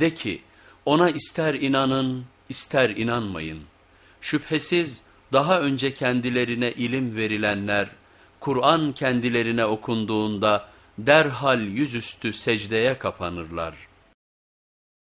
De ki ona ister inanın ister inanmayın. Şüphesiz daha önce kendilerine ilim verilenler Kur'an kendilerine okunduğunda derhal yüzüstü secdeye kapanırlar.''